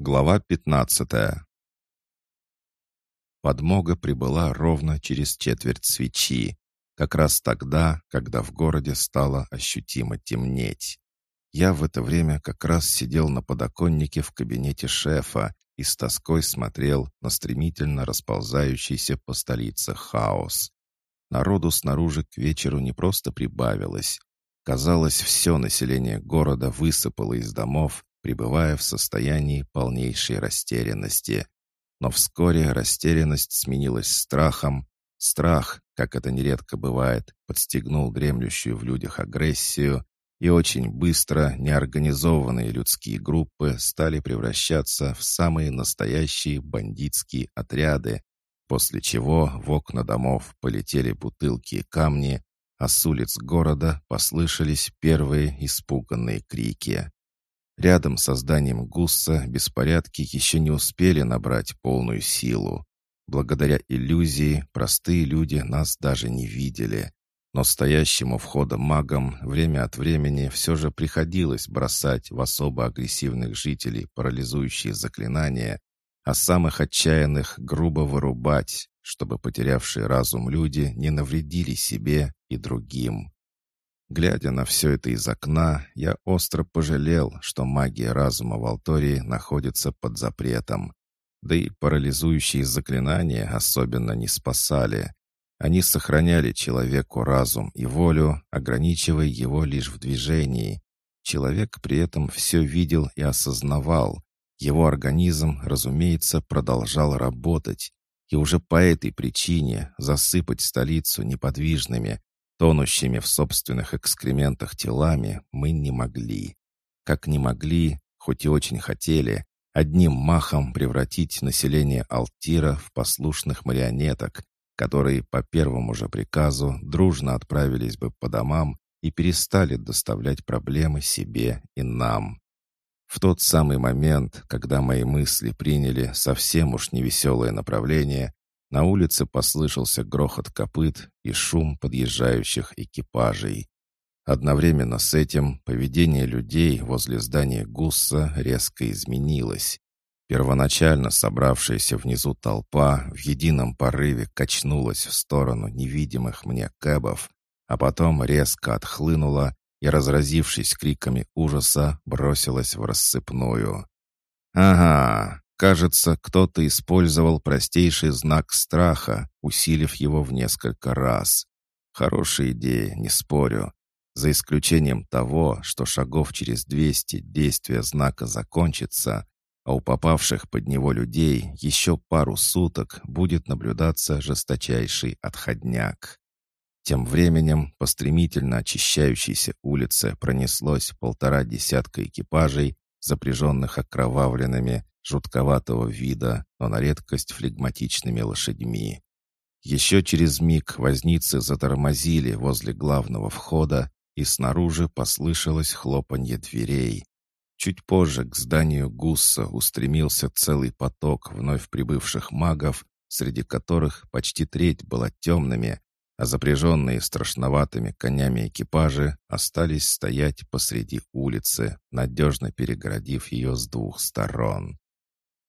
Глава 15 Подмога прибыла ровно через четверть свечи, как раз тогда, когда в городе стало ощутимо темнеть. Я в это время как раз сидел на подоконнике в кабинете шефа и с тоской смотрел на стремительно расползающийся по столице хаос. Народу снаружи к вечеру не просто прибавилось. Казалось, все население города высыпало из домов пребывая в состоянии полнейшей растерянности. Но вскоре растерянность сменилась страхом. Страх, как это нередко бывает, подстегнул дремлющую в людях агрессию, и очень быстро неорганизованные людские группы стали превращаться в самые настоящие бандитские отряды, после чего в окна домов полетели бутылки и камни, а с улиц города послышались первые испуганные крики. Рядом с зданием Гусса беспорядки еще не успели набрать полную силу. Благодаря иллюзии простые люди нас даже не видели. Но стоящему входа магам время от времени все же приходилось бросать в особо агрессивных жителей парализующие заклинания, а самых отчаянных грубо вырубать, чтобы потерявшие разум люди не навредили себе и другим. Глядя на все это из окна, я остро пожалел, что магия разума в находится под запретом. Да и парализующие заклинания особенно не спасали. Они сохраняли человеку разум и волю, ограничивая его лишь в движении. Человек при этом все видел и осознавал. Его организм, разумеется, продолжал работать. И уже по этой причине засыпать столицу неподвижными, Тонущими в собственных экскрементах телами мы не могли. Как не могли, хоть и очень хотели, одним махом превратить население Алтира в послушных марионеток, которые по первому же приказу дружно отправились бы по домам и перестали доставлять проблемы себе и нам. В тот самый момент, когда мои мысли приняли совсем уж невеселое направление, на улице послышался грохот копыт и шум подъезжающих экипажей. Одновременно с этим поведение людей возле здания Гусса резко изменилось. Первоначально собравшаяся внизу толпа в едином порыве качнулась в сторону невидимых мне кэбов, а потом резко отхлынула и, разразившись криками ужаса, бросилась в рассыпную. «Ага, Кажется, кто-то использовал простейший знак страха, усилив его в несколько раз. Хорошая идея, не спорю. За исключением того, что шагов через 200 действие знака закончится, а у попавших под него людей еще пару суток будет наблюдаться жесточайший отходняк. Тем временем по стремительно очищающейся улице пронеслось полтора десятка экипажей, запряженных окровавленными, жутковатого вида, но на редкость флегматичными лошадьми. Еще через миг возницы затормозили возле главного входа, и снаружи послышалось хлопанье дверей. Чуть позже к зданию Гусса устремился целый поток вновь прибывших магов, среди которых почти треть была темными, а запряженные страшноватыми конями экипажи остались стоять посреди улицы, надежно перегородив ее с двух сторон.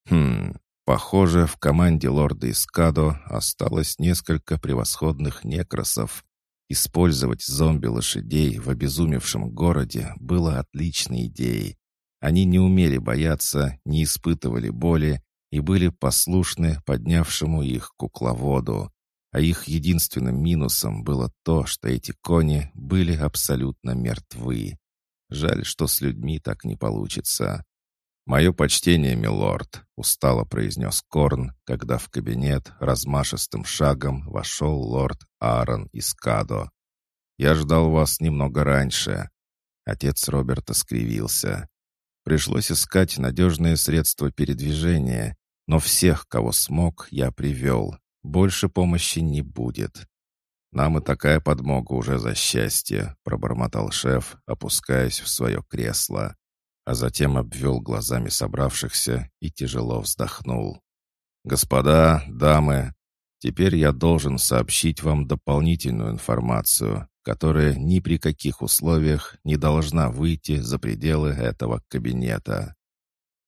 Хм, похоже, в команде лорда Искадо осталось несколько превосходных некросов. Использовать зомби-лошадей в обезумевшем городе было отличной идеей. Они не умели бояться, не испытывали боли и были послушны поднявшему их кукловоду. А их единственным минусом было то, что эти кони были абсолютно мертвы. Жаль, что с людьми так не получится. «Мое почтение, милорд», — устало произнес Корн, когда в кабинет размашистым шагом вошел лорд Аарон Искадо. «Я ждал вас немного раньше». Отец Роберта скривился. Пришлось искать надежные средства передвижения, но всех, кого смог, я привел. Больше помощи не будет. «Нам и такая подмога уже за счастье», — пробормотал шеф, опускаясь в свое кресло а затем обвел глазами собравшихся и тяжело вздохнул. «Господа, дамы, теперь я должен сообщить вам дополнительную информацию, которая ни при каких условиях не должна выйти за пределы этого кабинета».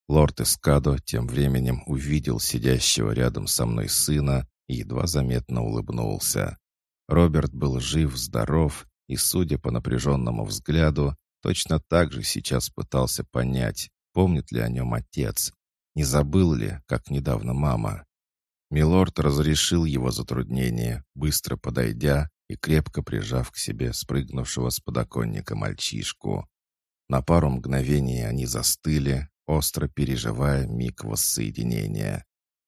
Лорд Эскадо тем временем увидел сидящего рядом со мной сына и едва заметно улыбнулся. Роберт был жив-здоров и, судя по напряженному взгляду, точно так же сейчас пытался понять, помнит ли о нем отец, не забыл ли, как недавно мама. Милорд разрешил его затруднение, быстро подойдя и крепко прижав к себе спрыгнувшего с подоконника мальчишку. На пару мгновений они застыли, остро переживая миг воссоединения.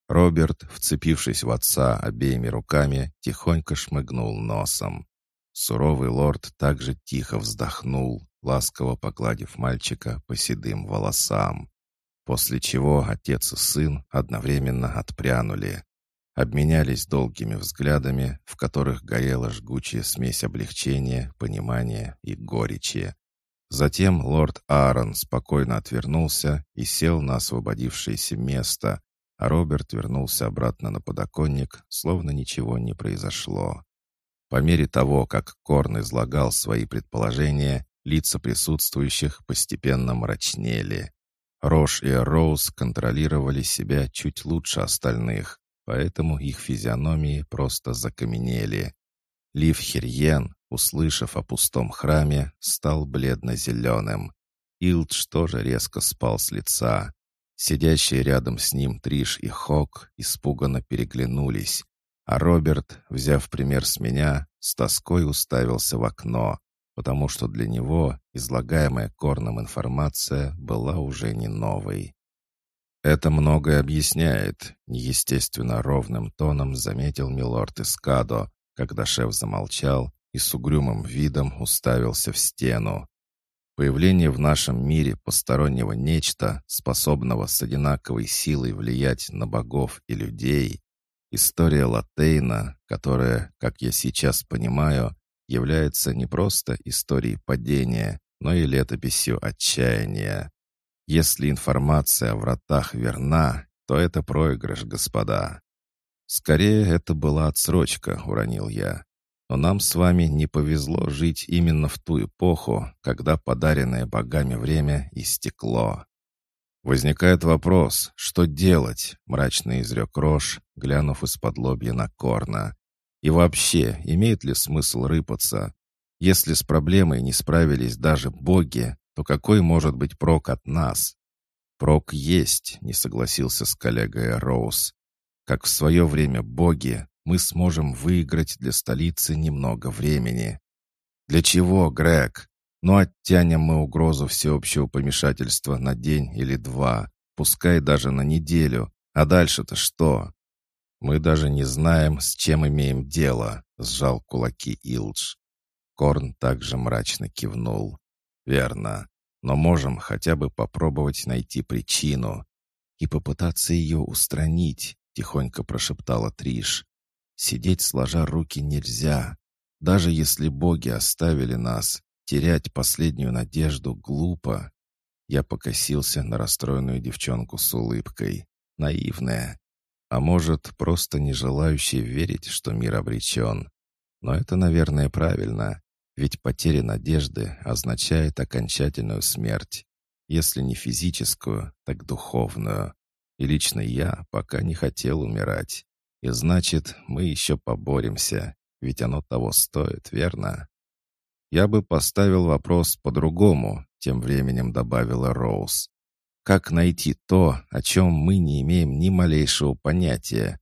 Роберт, вцепившись в отца обеими руками, тихонько шмыгнул носом. Суровый лорд также тихо вздохнул, ласково погладив мальчика по седым волосам. После чего отец и сын одновременно отпрянули. Обменялись долгими взглядами, в которых горела жгучая смесь облегчения, понимания и горечи. Затем лорд Аарон спокойно отвернулся и сел на освободившееся место, а Роберт вернулся обратно на подоконник, словно ничего не произошло. По мере того, как Корн излагал свои предположения, лица присутствующих постепенно мрачнели. Рош и Роуз контролировали себя чуть лучше остальных, поэтому их физиономии просто закаменели. Лив Хирьен, услышав о пустом храме, стал бледно-зеленым. Илдж тоже резко спал с лица. Сидящие рядом с ним Триш и Хок испуганно переглянулись, а Роберт, взяв пример с меня, с тоской уставился в окно, потому что для него излагаемая Корном информация была уже не новой. «Это многое объясняет», — неестественно ровным тоном заметил милорд Искадо, когда шеф замолчал и с угрюмым видом уставился в стену. Появление в нашем мире постороннего нечто, способного с одинаковой силой влиять на богов и людей, история Латейна, которая, как я сейчас понимаю, является не просто историей падения, но и летописью отчаяния. Если информация о вратах верна, то это проигрыш, господа. Скорее, это была отсрочка, уронил я. Но нам с вами не повезло жить именно в ту эпоху, когда подаренное богами время истекло. Возникает вопрос, что делать, мрачно изрек Рош, глянув из-под лобья на Корна. И вообще, имеет ли смысл рыпаться? Если с проблемой не справились даже боги, то какой может быть прок от нас? Прок есть, не согласился с коллегой Роуз. Как в свое время боги, мы сможем выиграть для столицы немного времени. Для чего, Грег? Ну, оттянем мы угрозу всеобщего помешательства на день или два, пускай даже на неделю. А дальше-то что? Мы даже не знаем, с чем имеем дело, сжал кулаки Илдж. Корн также мрачно кивнул. Верно. Но можем хотя бы попробовать найти причину и попытаться ее устранить, тихонько прошептала Триш. Сидеть сложа руки нельзя. Даже если боги оставили нас, терять последнюю надежду глупо. Я покосился на расстроенную девчонку с улыбкой. Наивная. А может, просто не желающая верить, что мир обречен. Но это, наверное, правильно. Ведь потеря надежды означает окончательную смерть. Если не физическую, так духовную. И лично я пока не хотел умирать. И значит, мы еще поборемся, ведь оно того стоит, верно? Я бы поставил вопрос по-другому, тем временем добавила Роуз. Как найти то, о чем мы не имеем ни малейшего понятия?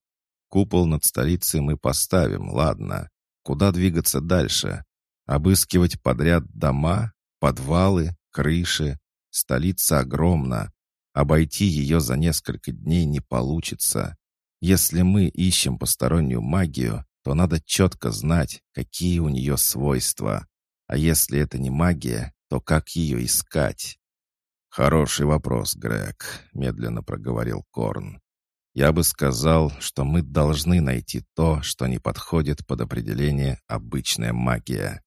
Купол над столицей мы поставим, ладно. Куда двигаться дальше? Обыскивать подряд дома, подвалы, крыши. Столица огромна. Обойти ее за несколько дней не получится. Если мы ищем постороннюю магию, то надо четко знать, какие у нее свойства. А если это не магия, то как ее искать? «Хороший вопрос, Грег», — медленно проговорил Корн. «Я бы сказал, что мы должны найти то, что не подходит под определение «обычная магия».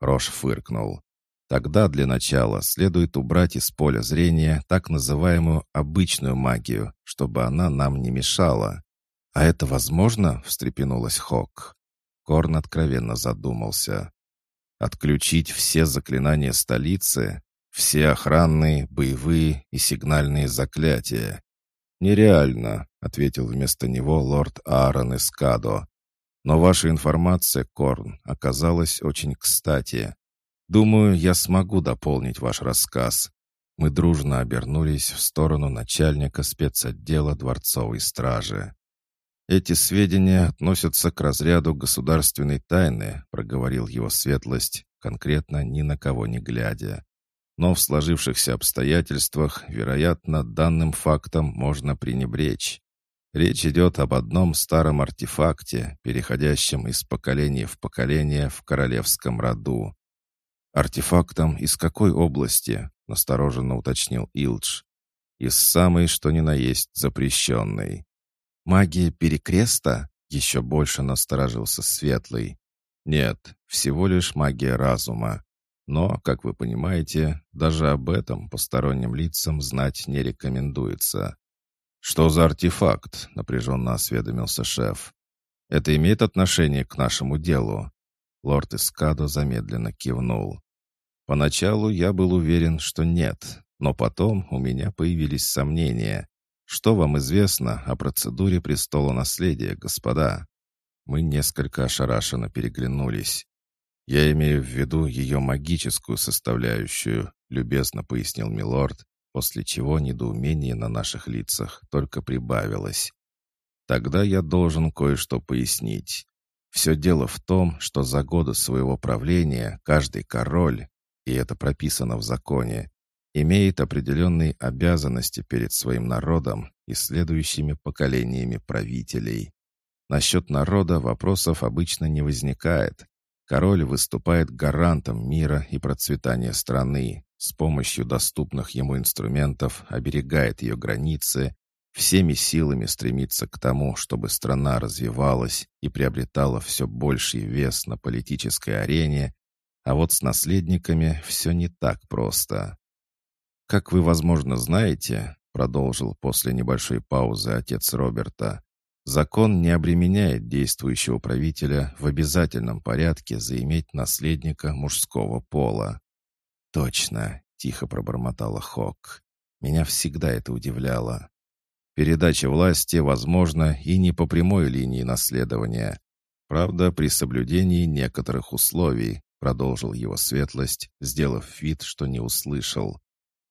Рош фыркнул. Тогда для начала следует убрать из поля зрения так называемую обычную магию, чтобы она нам не мешала. «А это возможно?» — встрепенулась Хок. Корн откровенно задумался. «Отключить все заклинания столицы? Все охранные, боевые и сигнальные заклятия. «Нереально», — ответил вместо него лорд Аарон Эскадо. «Но ваша информация, Корн, оказалась очень кстати. Думаю, я смогу дополнить ваш рассказ». Мы дружно обернулись в сторону начальника спецотдела дворцовой стражи. «Эти сведения относятся к разряду государственной тайны», проговорил его светлость, конкретно ни на кого не глядя. Но в сложившихся обстоятельствах, вероятно, данным фактом можно пренебречь. Речь идет об одном старом артефакте, переходящем из поколения в поколение в королевском роду. «Артефактом из какой области?» — настороженно уточнил Илдж. «Из самой, что ни на есть, запрещенной». «Магия Перекреста?» — еще больше насторожился Светлый. «Нет, всего лишь магия разума. Но, как вы понимаете, даже об этом посторонним лицам знать не рекомендуется». «Что за артефакт?» — напряженно осведомился шеф. «Это имеет отношение к нашему делу?» Лорд Искадо замедленно кивнул. «Поначалу я был уверен, что нет, но потом у меня появились сомнения. Что вам известно о процедуре престола наследия, господа?» Мы несколько ошарашенно переглянулись. «Я имею в виду ее магическую составляющую», — любезно пояснил Милорд, после чего недоумение на наших лицах только прибавилось. «Тогда я должен кое-что пояснить. Все дело в том, что за годы своего правления каждый король, и это прописано в законе, имеет определенные обязанности перед своим народом и следующими поколениями правителей. Насчет народа вопросов обычно не возникает. Король выступает гарантом мира и процветания страны, с помощью доступных ему инструментов оберегает ее границы, всеми силами стремится к тому, чтобы страна развивалась и приобретала все больший вес на политической арене, а вот с наследниками все не так просто. «Как вы, возможно, знаете», — продолжил после небольшой паузы отец Роберта, «закон не обременяет действующего правителя в обязательном порядке заиметь наследника мужского пола». «Точно», — тихо пробормотала Хок. «Меня всегда это удивляло. Передача власти возможна и не по прямой линии наследования. Правда, при соблюдении некоторых условий», — продолжил его светлость, сделав вид, что не услышал.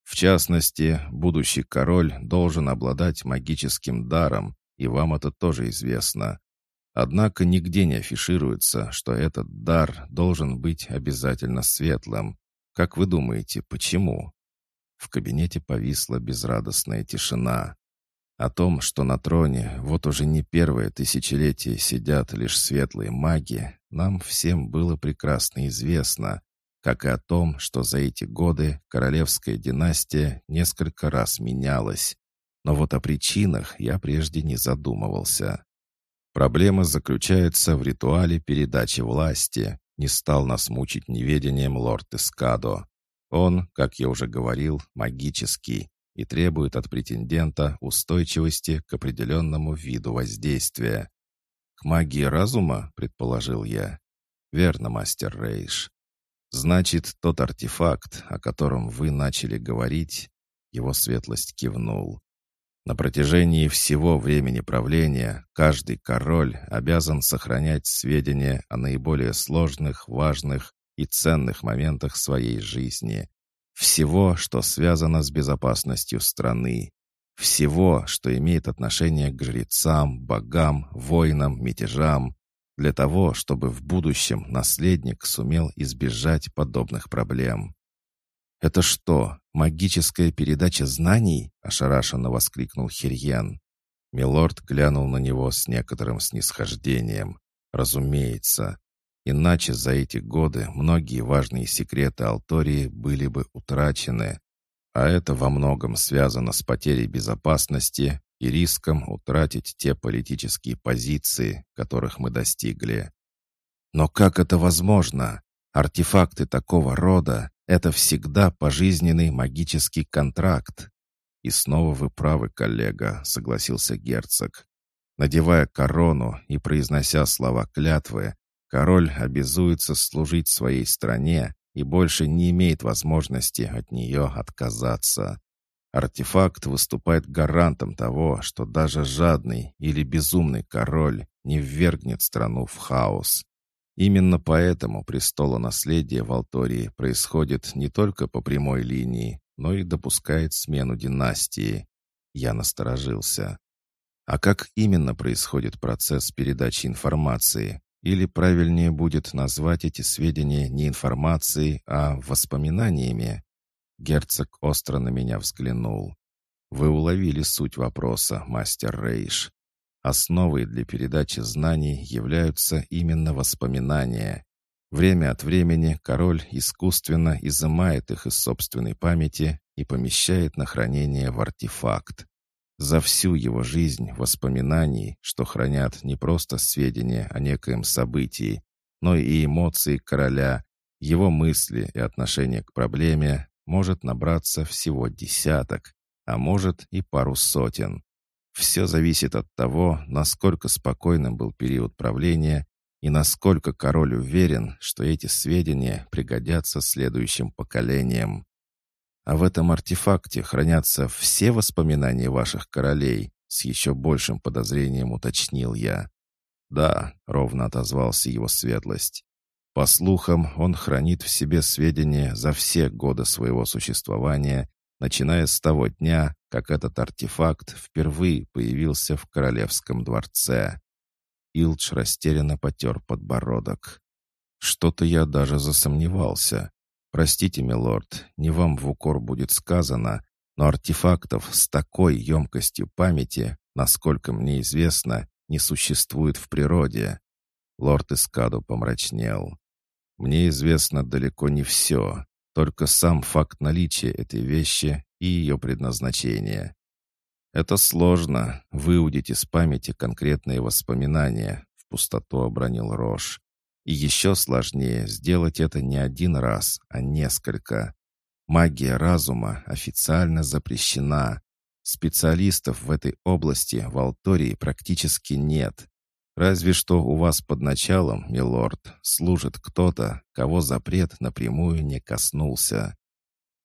В частности, будущий король должен обладать магическим даром, и вам это тоже известно. Однако нигде не афишируется, что этот дар должен быть обязательно светлым. Как вы думаете, почему? В кабинете повисла безрадостная тишина. О том, что на троне вот уже не первое тысячелетие сидят лишь светлые маги, нам всем было прекрасно известно, как и о том, что за эти годы королевская династия несколько раз менялась. Но вот о причинах я прежде не задумывался. Проблема заключается в ритуале передачи власти. Не стал нас мучить неведением лорд Эскадо. Он, как я уже говорил, магический и требует от претендента устойчивости к определенному виду воздействия. «К магии разума?» — предположил я. «Верно, мастер Рейш. «Значит, тот артефакт, о котором вы начали говорить...» Его светлость кивнул. На протяжении всего времени правления каждый король обязан сохранять сведения о наиболее сложных, важных и ценных моментах своей жизни. Всего, что связано с безопасностью страны. Всего, что имеет отношение к жрецам, богам, воинам, мятежам, для того, чтобы в будущем наследник сумел избежать подобных проблем. «Это что, магическая передача знаний?» — ошарашенно воскликнул Хирьен. Милорд глянул на него с некоторым снисхождением. «Разумеется. Иначе за эти годы многие важные секреты Алтории были бы утрачены. А это во многом связано с потерей безопасности и риском утратить те политические позиции, которых мы достигли. Но как это возможно? Артефакты такого рода — это всегда пожизненный магический контракт. И снова вы правы, коллега, согласился герцог. Надевая корону и произнося слова клятвы, король обязуется служить своей стране и больше не имеет возможности от нее отказаться. Артефакт выступает гарантом того, что даже жадный или безумный король не ввергнет страну в хаос. Именно поэтому престолонаследие в Алтории происходит не только по прямой линии, но и допускает смену династии. Я насторожился. А как именно происходит процесс передачи информации? Или правильнее будет назвать эти сведения не информацией, а воспоминаниями? Герцог остро на меня взглянул. «Вы уловили суть вопроса, мастер Рейш. Основой для передачи знаний являются именно воспоминания. Время от времени король искусственно изымает их из собственной памяти и помещает на хранение в артефакт. За всю его жизнь воспоминаний, что хранят не просто сведения о некоем событии, но и эмоции короля, его мысли и отношение к проблеме, может набраться всего десяток, а может и пару сотен. Все зависит от того, насколько спокойным был период правления и насколько король уверен, что эти сведения пригодятся следующим поколениям. А в этом артефакте хранятся все воспоминания ваших королей, с еще большим подозрением уточнил я. «Да», — ровно отозвался его светлость. По слухам, он хранит в себе сведения за все годы своего существования, начиная с того дня, как этот артефакт впервые появился в королевском дворце. Илдж растерянно потер подбородок. «Что-то я даже засомневался. Простите, милорд, не вам в укор будет сказано, но артефактов с такой емкостью памяти, насколько мне известно, не существует в природе». Лорд Искаду помрачнел. Мне известно далеко не все, только сам факт наличия этой вещи и ее предназначение. Это сложно, выудить из памяти конкретные воспоминания, в пустоту обронил Рош. И еще сложнее сделать это не один раз, а несколько. Магия разума официально запрещена. Специалистов в этой области в Алтории практически нет. Разве что у вас под началом, милорд, служит кто-то, кого запрет напрямую не коснулся.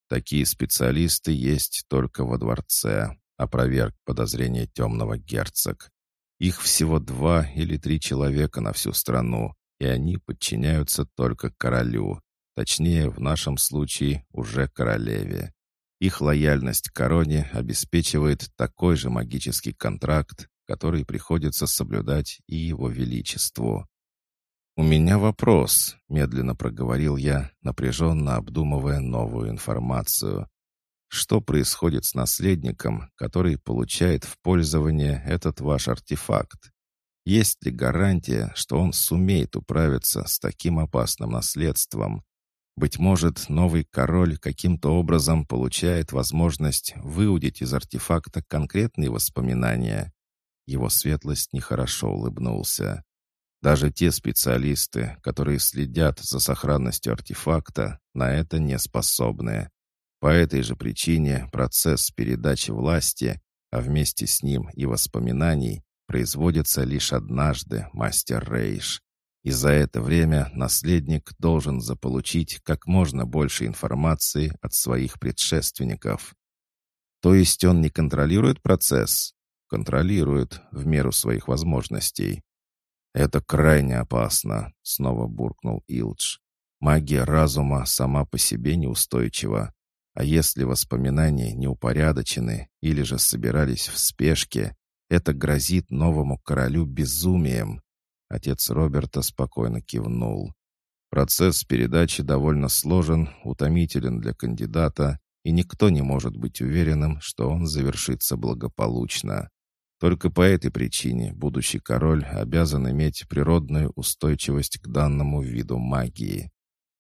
Такие специалисты есть только во дворце, опроверг подозрение темного герцог. Их всего два или три человека на всю страну, и они подчиняются только королю, точнее, в нашем случае, уже королеве. Их лояльность короне обеспечивает такой же магический контракт, который приходится соблюдать и его величеству. «У меня вопрос», — медленно проговорил я, напряженно обдумывая новую информацию. «Что происходит с наследником, который получает в пользование этот ваш артефакт? Есть ли гарантия, что он сумеет управиться с таким опасным наследством? Быть может, новый король каким-то образом получает возможность выудить из артефакта конкретные воспоминания?» Его светлость нехорошо улыбнулся. Даже те специалисты, которые следят за сохранностью артефакта, на это не способны. По этой же причине процесс передачи власти, а вместе с ним и воспоминаний, производится лишь однажды, мастер Рейш. И за это время наследник должен заполучить как можно больше информации от своих предшественников. То есть он не контролирует процесс? контролирует в меру своих возможностей. «Это крайне опасно», — снова буркнул Илдж. «Магия разума сама по себе неустойчива. А если воспоминания не упорядочены или же собирались в спешке, это грозит новому королю безумием». Отец Роберта спокойно кивнул. Процесс передачи довольно сложен, утомителен для кандидата, и никто не может быть уверенным, что он завершится благополучно. Только по этой причине будущий король обязан иметь природную устойчивость к данному виду магии.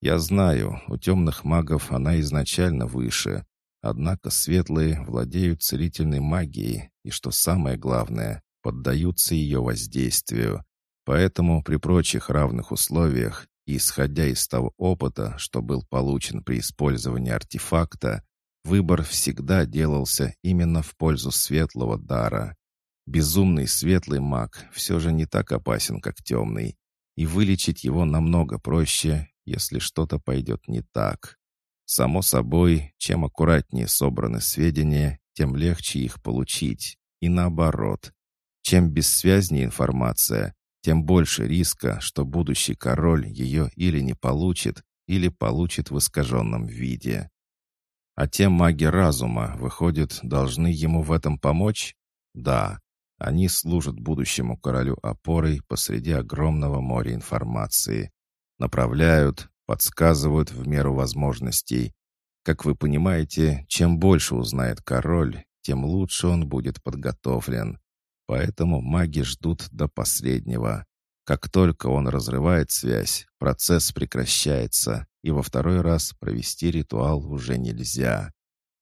Я знаю, у темных магов она изначально выше, однако светлые владеют целительной магией и, что самое главное, поддаются ее воздействию. Поэтому при прочих равных условиях и исходя из того опыта, что был получен при использовании артефакта, выбор всегда делался именно в пользу светлого дара. Безумный светлый маг все же не так опасен, как темный, и вылечить его намного проще если что-то пойдет не так. Само собой, чем аккуратнее собраны сведения, тем легче их получить. И наоборот. Чем бессвязнее информация, тем больше риска, что будущий король ее или не получит, или получит в искаженном виде. А те маги разума, выходит, должны ему в этом помочь? Да, они служат будущему королю опорой посреди огромного моря информации. Направляют, подсказывают в меру возможностей. Как вы понимаете, чем больше узнает король, тем лучше он будет подготовлен. Поэтому маги ждут до последнего. Как только он разрывает связь, процесс прекращается, и во второй раз провести ритуал уже нельзя.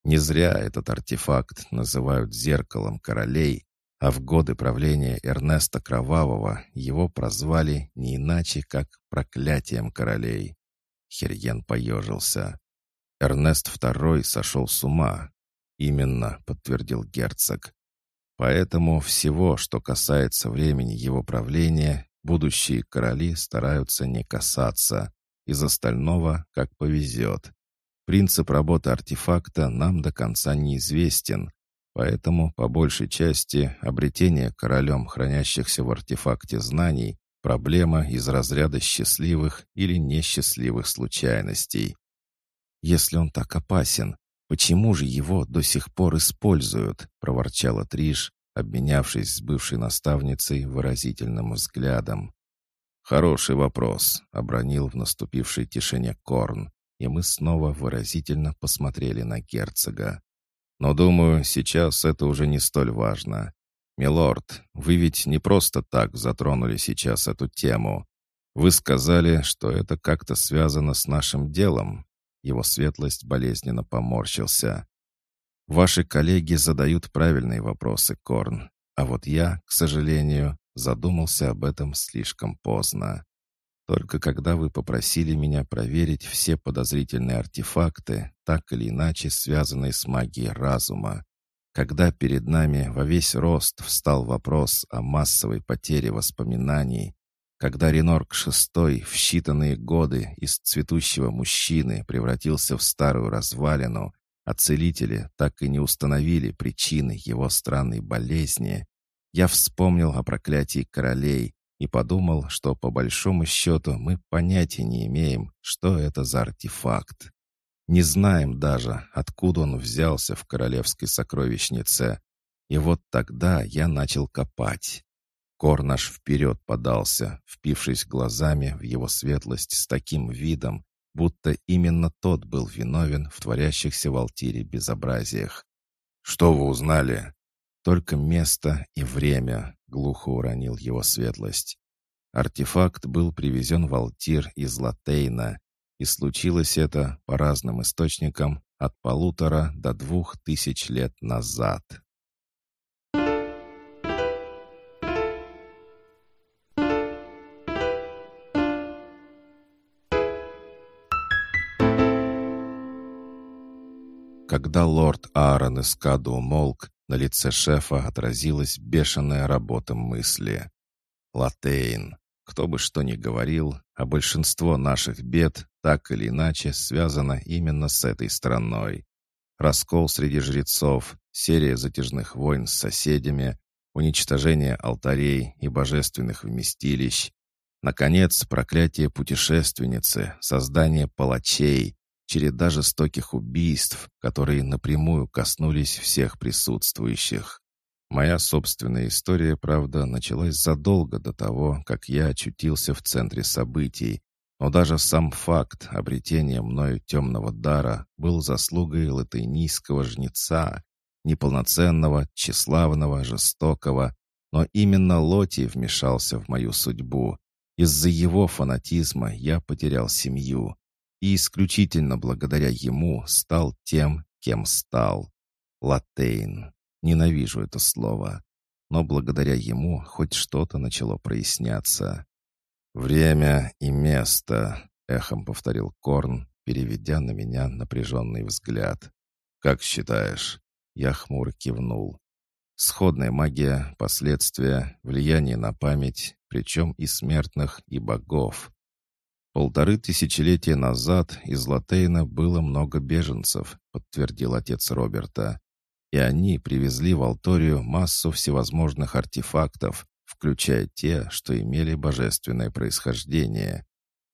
Не зря этот артефакт называют «зеркалом королей», а в годы правления Эрнеста Кровавого его прозвали не иначе, как «проклятием королей». Херьен поежился. Эрнест II сошел с ума. «Именно», — подтвердил герцог. «Поэтому всего, что касается времени его правления, будущие короли стараются не касаться. Из остального, как повезет. Принцип работы артефакта нам до конца неизвестен, Поэтому, по большей части, обретение королем хранящихся в артефакте знаний – проблема из разряда счастливых или несчастливых случайностей. «Если он так опасен, почему же его до сих пор используют?» – проворчала Триш, обменявшись с бывшей наставницей выразительным взглядом. «Хороший вопрос», — обронил в наступившей тишине Корн, и мы снова выразительно посмотрели на герцога. Но, думаю, сейчас это уже не столь важно. Милорд, вы ведь не просто так затронули сейчас эту тему. Вы сказали, что это как-то связано с нашим делом. Его светлость болезненно поморщился. Ваши коллеги задают правильные вопросы, Корн. А вот я, к сожалению, задумался об этом слишком поздно. Только когда вы попросили меня проверить все подозрительные артефакты, так или иначе связанные с магией разума, когда перед нами во весь рост встал вопрос о массовой потере воспоминаний, когда Ренорк VI в считанные годы из цветущего мужчины превратился в старую развалину, а целители так и не установили причины его странной болезни, я вспомнил о проклятии королей, и подумал, что по большому счету мы понятия не имеем, что это за артефакт. Не знаем даже, откуда он взялся в королевской сокровищнице. И вот тогда я начал копать. Корнаш вперед подался, впившись глазами в его светлость с таким видом, будто именно тот был виновен в творящихся в Алтире безобразиях. «Что вы узнали?» «Только место и время», — глухо уронил его светлость. Артефакт был привезен в Алтир из Латейна, и случилось это, по разным источникам, от полутора до двух тысяч лет назад. Когда лорд Аарон Эскаду умолк, на лице шефа отразилась бешеная работа мысли. Латейн. Кто бы что ни говорил, а большинство наших бед так или иначе связано именно с этой страной. Раскол среди жрецов, серия затяжных войн с соседями, уничтожение алтарей и божественных вместилищ, наконец, проклятие путешественницы, создание палачей, череда жестоких убийств, которые напрямую коснулись всех присутствующих. Моя собственная история, правда, началась задолго до того, как я очутился в центре событий, но даже сам факт обретения мною темного дара был заслугой латынийского жнеца, неполноценного, тщеславного, жестокого, но именно Лоти вмешался в мою судьбу. Из-за его фанатизма я потерял семью, и исключительно благодаря ему стал тем, кем стал. Латейн. Ненавижу это слово. Но благодаря ему хоть что-то начало проясняться. «Время и место», — эхом повторил Корн, переведя на меня напряженный взгляд. «Как считаешь?» Я хмуро кивнул. Сходная магия, последствия, влияние на память, причем и смертных, и богов. Полторы тысячелетия назад из Латейна было много беженцев, подтвердил отец Роберта. И они привезли в Алторию массу всевозможных артефактов, включая те, что имели божественное происхождение.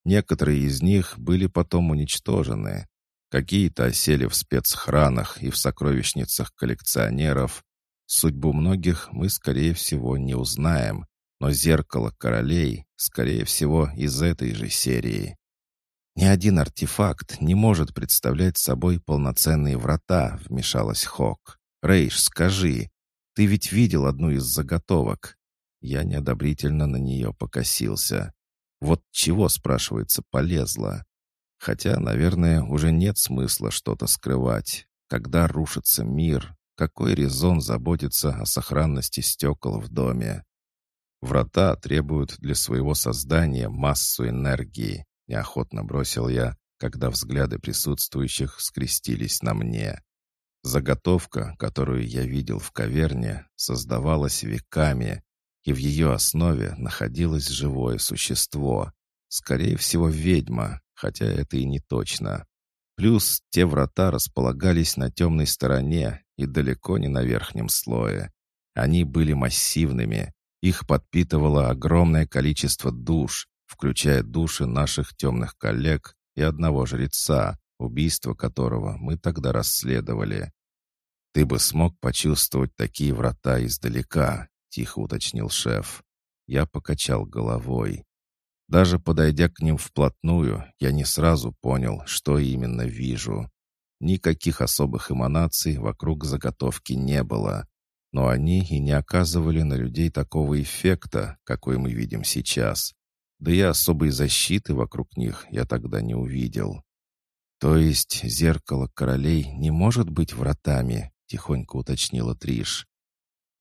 Некоторые из них были потом уничтожены. Какие-то осели в спецхранах и в сокровищницах коллекционеров. Судьбу многих мы, скорее всего, не узнаем, но зеркало королей, скорее всего, из этой же серии. «Ни один артефакт не может представлять собой полноценные врата», — вмешалась Хок. «Рейш, скажи, ты ведь видел одну из заготовок?» Я неодобрительно на нее покосился. Вот чего, спрашивается, полезла? Хотя, наверное, уже нет смысла что-то скрывать. Когда рушится мир, какой резон заботиться о сохранности стекол в доме? Врата требуют для своего создания массу энергии, неохотно бросил я, когда взгляды присутствующих скрестились на мне. Заготовка, которую я видел в каверне, создавалась веками, и в ее основе находилось живое существо. Скорее всего, ведьма, хотя это и не точно. Плюс те врата располагались на темной стороне и далеко не на верхнем слое. Они были массивными, их подпитывало огромное количество душ, включая души наших темных коллег и одного жреца, убийство которого мы тогда расследовали. «Ты бы смог почувствовать такие врата издалека», — тихо уточнил шеф. Я покачал головой. Даже подойдя к ним вплотную, я не сразу понял, что именно вижу. Никаких особых эманаций вокруг заготовки не было но они и не оказывали на людей такого эффекта, какой мы видим сейчас. Да и особой защиты вокруг них я тогда не увидел. «То есть зеркало королей не может быть вратами?» — тихонько уточнила Триш.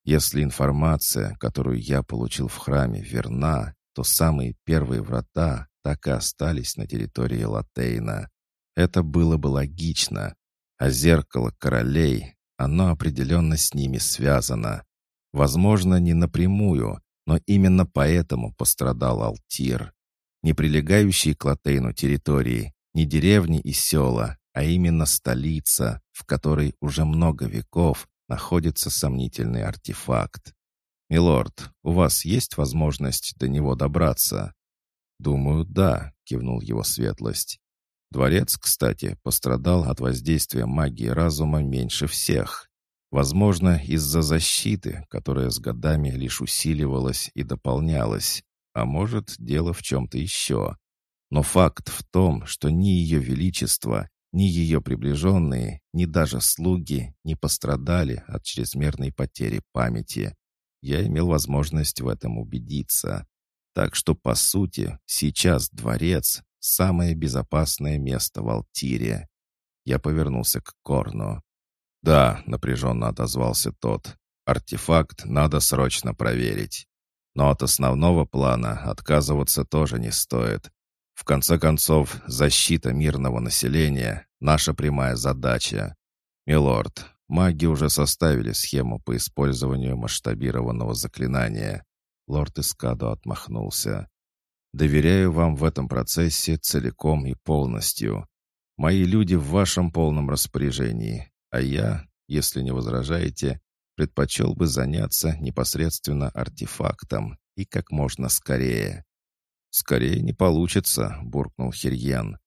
«Если информация, которую я получил в храме, верна, то самые первые врата так и остались на территории Латейна. Это было бы логично. А зеркало королей оно определенно с ними связано. Возможно, не напрямую, но именно поэтому пострадал Алтир. Не прилегающие к Латейну территории, не деревни и села, а именно столица, в которой уже много веков находится сомнительный артефакт. «Милорд, у вас есть возможность до него добраться?» «Думаю, да», — кивнул его светлость. Дворец, кстати, пострадал от воздействия магии разума меньше всех. Возможно, из-за защиты, которая с годами лишь усиливалась и дополнялась, а может, дело в чем-то еще. Но факт в том, что ни ее величество, ни ее приближенные, ни даже слуги не пострадали от чрезмерной потери памяти. Я имел возможность в этом убедиться. Так что, по сути, сейчас дворец Самое безопасное место в Алтире. Я повернулся к Корну. «Да», — напряженно отозвался тот, — «артефакт надо срочно проверить. Но от основного плана отказываться тоже не стоит. В конце концов, защита мирного населения — наша прямая задача. Милорд, маги уже составили схему по использованию масштабированного заклинания». Лорд Искадо отмахнулся. Доверяю вам в этом процессе целиком и полностью. Мои люди в вашем полном распоряжении, а я, если не возражаете, предпочел бы заняться непосредственно артефактом и как можно скорее. «Скорее не получится», — буркнул Хирьян.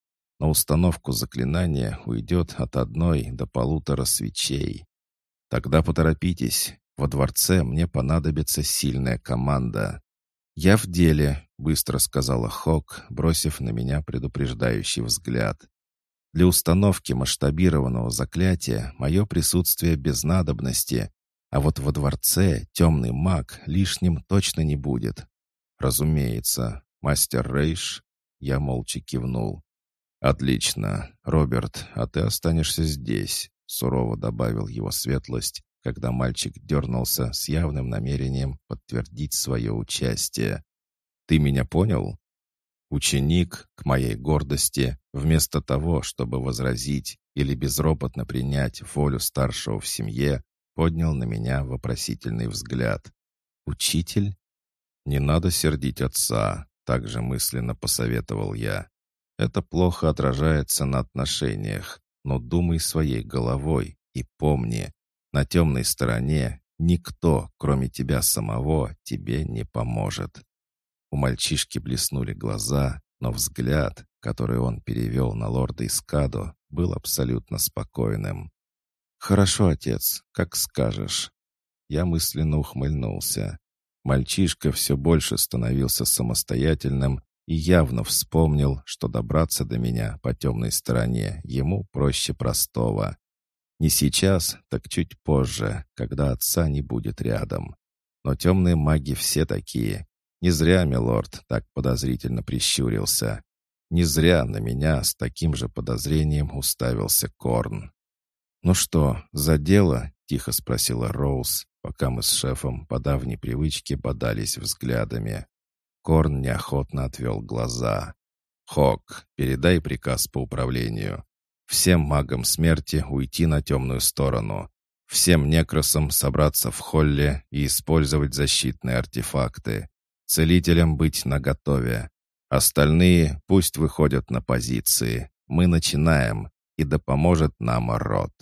«На установку заклинания уйдет от одной до полутора свечей. Тогда поторопитесь. Во дворце мне понадобится сильная команда. «Я в деле», — быстро сказала Хок, бросив на меня предупреждающий взгляд. «Для установки масштабированного заклятия мое присутствие без надобности, а вот во дворце темный маг лишним точно не будет». «Разумеется, мастер Рейш», — я молча кивнул. «Отлично. Роберт, а ты останешься здесь», — сурово добавил его светлость, когда мальчик дернулся с явным намерением подтвердить свое участие. «Ты меня понял?» Ученик, к моей гордости, вместо того, чтобы возразить или безропотно принять волю старшего в семье, поднял на меня вопросительный взгляд. «Учитель?» «Не надо сердить отца», — также мысленно посоветовал я. Это плохо отражается на отношениях, но думай своей головой и помни, на темной стороне никто, кроме тебя самого, тебе не поможет. У мальчишки блеснули глаза, но взгляд, который он перевел на лорда Искадо, был абсолютно спокойным. «Хорошо, отец, как скажешь». Я мысленно ухмыльнулся. Мальчишка все больше становился самостоятельным и явно вспомнил, что добраться до меня по темной стороне ему проще простого. Не сейчас, так чуть позже, когда отца не будет рядом. Но темные маги все такие. Не зря милорд так подозрительно прищурился. Не зря на меня с таким же подозрением уставился Корн. «Ну что, за дело?» — тихо спросила Роуз, пока мы с шефом по давней привычке бодались взглядами. Корн неохотно отвел глаза. «Хок, передай приказ по управлению. Всем магам смерти уйти на темную сторону. Всем некросам собраться в холле и использовать защитные артефакты. Целителям быть наготове. Остальные пусть выходят на позиции. Мы начинаем, и да поможет нам род.